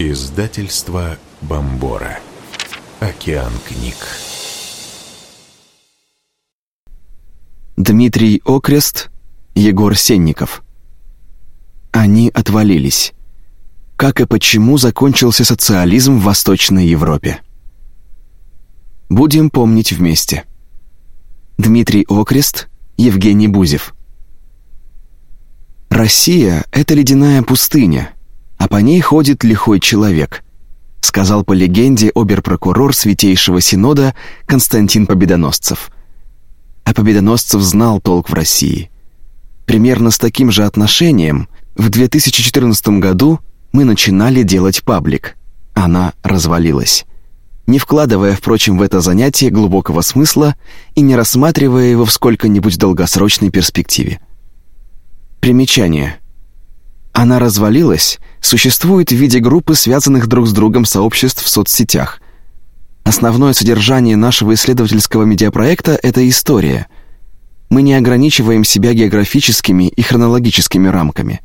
Издательство Бомбора. Океан книг. Дмитрий Окрест, Егор Сенников. Они отвалились. Как и почему закончился социализм в Восточной Европе. Будем помнить вместе. Дмитрий Окрест, Евгений Бузев. Россия — это ледяная пустыня — а по ней ходит лихой человек», сказал по легенде оберпрокурор Святейшего Синода Константин Победоносцев. А Победоносцев знал толк в России. Примерно с таким же отношением в 2014 году мы начинали делать паблик. Она развалилась. Не вкладывая, впрочем, в это занятие глубокого смысла и не рассматривая его в сколько-нибудь долгосрочной перспективе. Примечание – она развалилась, существует в виде группы связанных друг с другом сообществ в соцсетях. Основное содержание нашего исследовательского медиапроекта — это история. Мы не ограничиваем себя географическими и хронологическими рамками.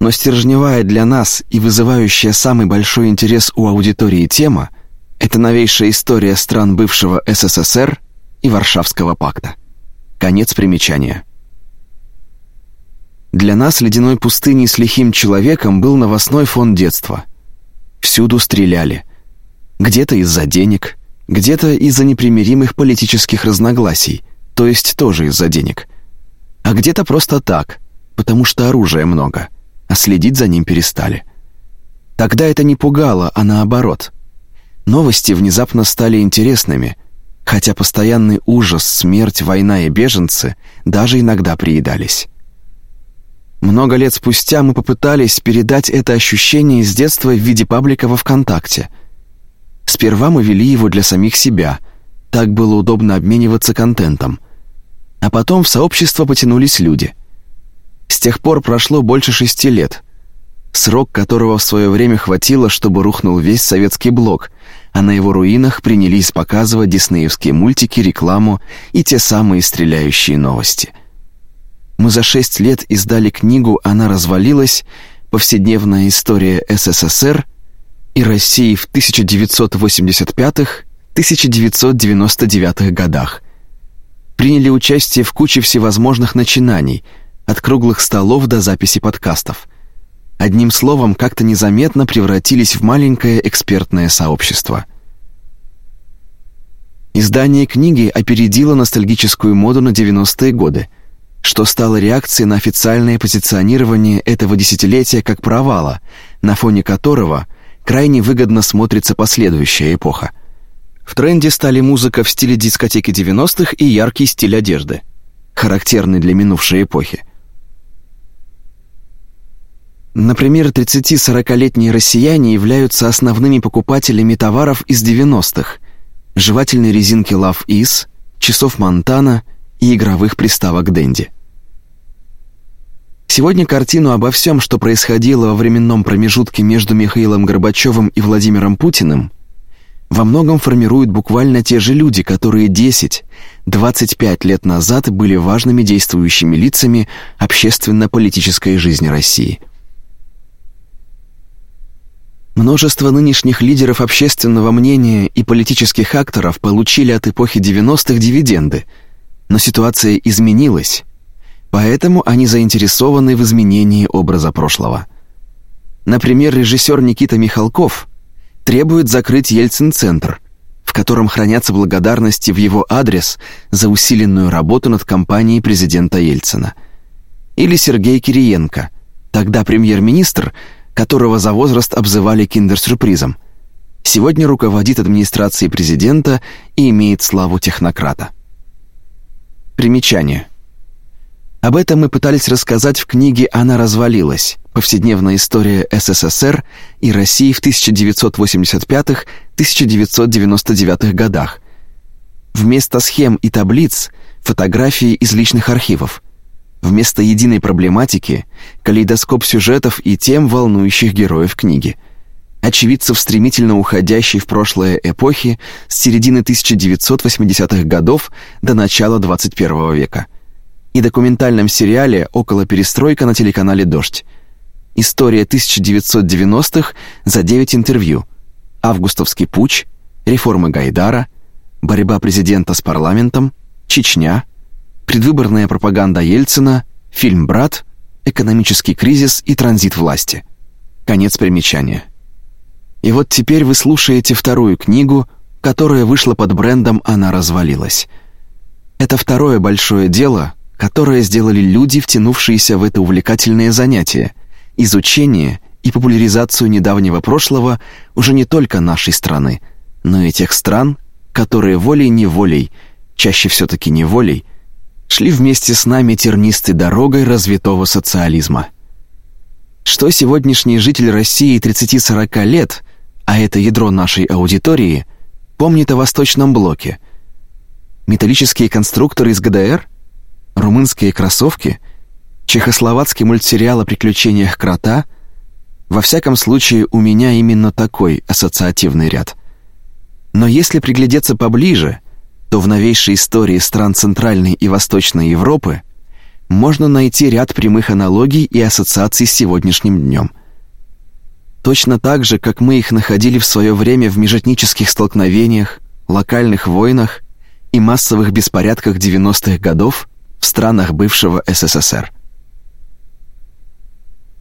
Но стержневая для нас и вызывающая самый большой интерес у аудитории тема — это новейшая история стран бывшего СССР и Варшавского пакта. Конец примечания. Для нас ледяной пустыней с лихим человеком был новостной фон детства. Всюду стреляли. Где-то из-за денег, где-то из-за непримиримых политических разногласий, то есть тоже из-за денег. А где-то просто так, потому что оружия много, а следить за ним перестали. Тогда это не пугало, а наоборот. Новости внезапно стали интересными, хотя постоянный ужас, смерть, война и беженцы даже иногда приедались. Много лет спустя мы попытались передать это ощущение из детства в виде паблика во ВКонтакте. Сперва мы вели его для самих себя, так было удобно обмениваться контентом. А потом в сообщество потянулись люди. С тех пор прошло больше шести лет, срок которого в свое время хватило, чтобы рухнул весь советский блок, а на его руинах принялись показывать диснеевские мультики, рекламу и те самые стреляющие новости — мы за шесть лет издали книгу «Она развалилась. Повседневная история СССР и России в 1985-1999 годах». Приняли участие в куче всевозможных начинаний, от круглых столов до записи подкастов. Одним словом, как-то незаметно превратились в маленькое экспертное сообщество. Издание книги опередило ностальгическую моду на 90-е годы – что стало реакцией на официальное позиционирование этого десятилетия как провала, на фоне которого крайне выгодно смотрится последующая эпоха. В тренде стали музыка в стиле дискотеки 90-х и яркий стиль одежды, характерный для минувшей эпохи. Например, 30-40-летние россияне являются основными покупателями товаров из 90-х: жевательной резинки Love Is, часов Монтана и игровых приставок Денди. Сегодня картину обо всем, что происходило во временном промежутке между Михаилом Горбачевым и Владимиром Путиным, во многом формируют буквально те же люди, которые 10-25 лет назад были важными действующими лицами общественно-политической жизни России. Множество нынешних лидеров общественного мнения и политических акторов получили от эпохи 90-х дивиденды – но ситуация изменилась, поэтому они заинтересованы в изменении образа прошлого. Например, режиссер Никита Михалков требует закрыть Ельцин-центр, в котором хранятся благодарности в его адрес за усиленную работу над кампанией президента Ельцина. Или Сергей Кириенко, тогда премьер-министр, которого за возраст обзывали киндер-сюрпризом, сегодня руководит администрацией президента и имеет славу технократа. Примечание. Об этом мы пытались рассказать в книге «Она развалилась. Повседневная история СССР и России в 1985-1999 годах». Вместо схем и таблиц – фотографии из личных архивов. Вместо единой проблематики – калейдоскоп сюжетов и тем, волнующих героев книги – очевидцев стремительно уходящей в прошлое эпохи с середины 1980-х годов до начала 21 века, и документальном сериале «Около перестройка» на телеканале «Дождь». История 1990-х за 9 интервью. Августовский путч, реформы Гайдара, борьба президента с парламентом, Чечня, предвыборная пропаганда Ельцина, фильм «Брат», экономический кризис и транзит власти. Конец примечания. И вот теперь вы слушаете вторую книгу, которая вышла под брендом «Она развалилась». Это второе большое дело, которое сделали люди, втянувшиеся в это увлекательное занятие – изучение и популяризацию недавнего прошлого уже не только нашей страны, но и тех стран, которые волей-неволей, чаще все-таки неволей, шли вместе с нами тернистой дорогой развитого социализма. Что сегодняшний житель России 30-40 лет, а это ядро нашей аудитории, помнит о Восточном блоке – металлические конструкторы из ГДР, румынские кроссовки, чехословацкий мультсериал о приключениях крота. Во всяком случае, у меня именно такой ассоциативный ряд. Но если приглядеться поближе, то в новейшей истории стран Центральной и Восточной Европы можно найти ряд прямых аналогий и ассоциаций с сегодняшним днем. Точно так же, как мы их находили в свое время в межэтнических столкновениях, локальных войнах и массовых беспорядках 90-х годов в странах бывшего СССР.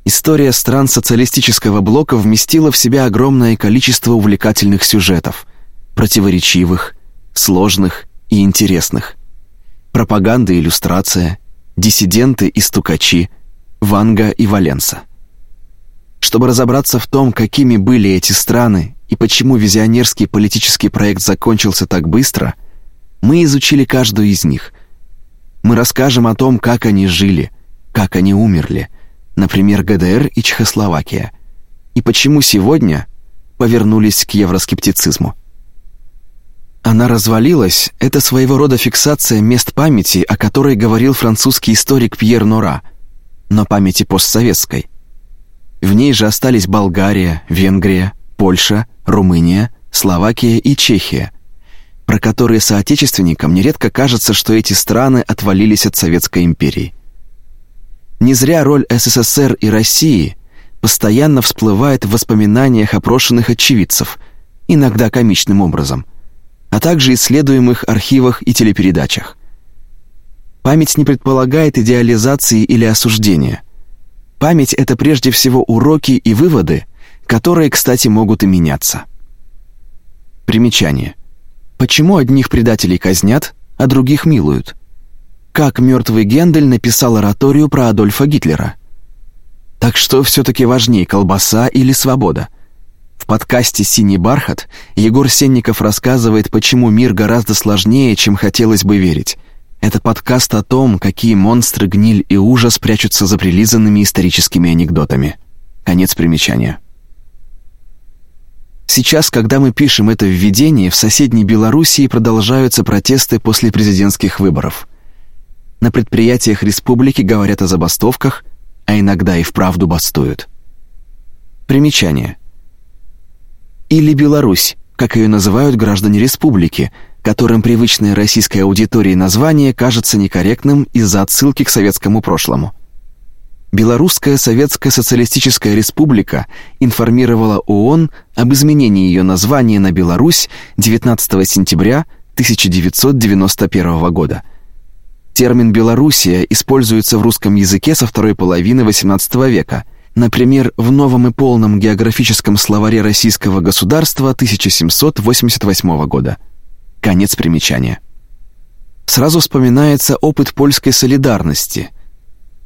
История стран социалистического блока вместила в себя огромное количество увлекательных сюжетов, противоречивых, сложных и интересных. Пропаганда и иллюстрация, диссиденты и стукачи, Ванга и Валенса. Чтобы разобраться в том, какими были эти страны и почему визионерский политический проект закончился так быстро – мы изучили каждую из них. Мы расскажем о том, как они жили, как они умерли, например, ГДР и Чехословакия, и почему сегодня повернулись к евроскептицизму. Она развалилась это своего рода фиксация мест памяти, о которой говорил французский историк Пьер Нора, но памяти постсоветской. В ней же остались Болгария, Венгрия, Польша, Румыния, Словакия и Чехия про которые соотечественникам нередко кажется, что эти страны отвалились от Советской империи. Не зря роль СССР и России постоянно всплывает в воспоминаниях опрошенных очевидцев, иногда комичным образом, а также исследуемых архивах и телепередачах. Память не предполагает идеализации или осуждения. Память это прежде всего уроки и выводы, которые, кстати, могут и меняться. Примечание. Почему одних предателей казнят, а других милуют? Как мертвый Гендель написал ораторию про Адольфа Гитлера? Так что все-таки важнее, колбаса или свобода? В подкасте «Синий бархат» Егор Сенников рассказывает, почему мир гораздо сложнее, чем хотелось бы верить. Это подкаст о том, какие монстры, гниль и ужас прячутся за прилизанными историческими анекдотами. Конец примечания. Сейчас, когда мы пишем это введение, в соседней Белоруссии продолжаются протесты после президентских выборов. На предприятиях республики говорят о забастовках, а иногда и вправду бастуют. Примечание. Или Беларусь, как ее называют граждане республики, которым привычное российской аудитории название кажется некорректным из-за отсылки к советскому прошлому. Белорусская Советская Социалистическая Республика информировала ООН об изменении ее названия на Беларусь 19 сентября 1991 года. Термин Белоруссия используется в русском языке со второй половины XVIII века. Например, в новом и полном географическом словаре российского государства 1788 года. Конец примечания. Сразу вспоминается опыт польской солидарности –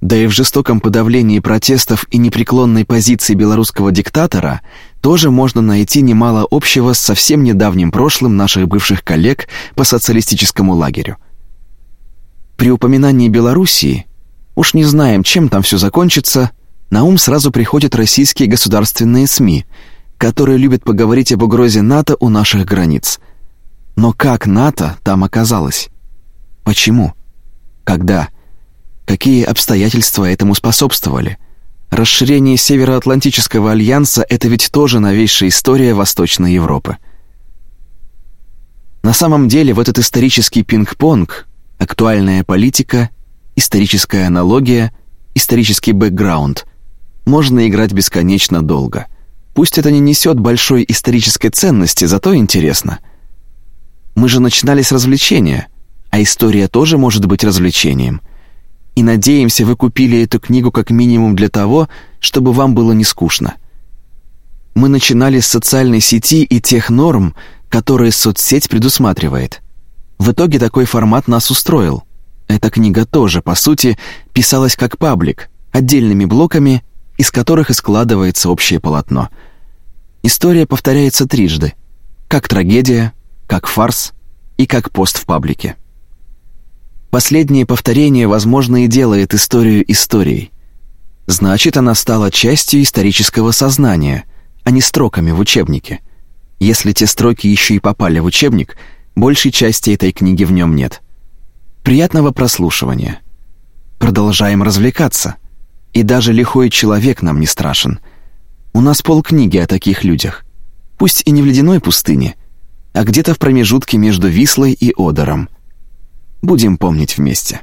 да и в жестоком подавлении протестов и непреклонной позиции белорусского диктатора тоже можно найти немало общего с совсем недавним прошлым наших бывших коллег по социалистическому лагерю. При упоминании Белоруссии, уж не знаем, чем там все закончится, на ум сразу приходят российские государственные СМИ, которые любят поговорить об угрозе НАТО у наших границ. Но как НАТО там оказалось? Почему? Когда? Какие обстоятельства этому способствовали? Расширение Североатлантического альянса это ведь тоже новейшая история Восточной Европы. На самом деле, в этот исторический пинг-понг актуальная политика, историческая аналогия, исторический бэкграунд можно играть бесконечно долго. Пусть это не несет большой исторической ценности, зато интересно. Мы же начинали с развлечения, а история тоже может быть развлечением. И надеемся, вы купили эту книгу как минимум для того, чтобы вам было не скучно. Мы начинали с социальной сети и тех норм, которые соцсеть предусматривает. В итоге такой формат нас устроил. Эта книга тоже, по сути, писалась как паблик, отдельными блоками, из которых и складывается общее полотно. История повторяется трижды, как трагедия, как фарс и как пост в паблике. Последнее повторение, возможно, и делает историю историей. Значит, она стала частью исторического сознания, а не строками в учебнике. Если те строки еще и попали в учебник, большей части этой книги в нем нет. Приятного прослушивания. Продолжаем развлекаться. И даже лихой человек нам не страшен. У нас полкниги о таких людях. Пусть и не в ледяной пустыне, а где-то в промежутке между Вислой и Одером. Будем помнить вместе.